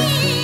see.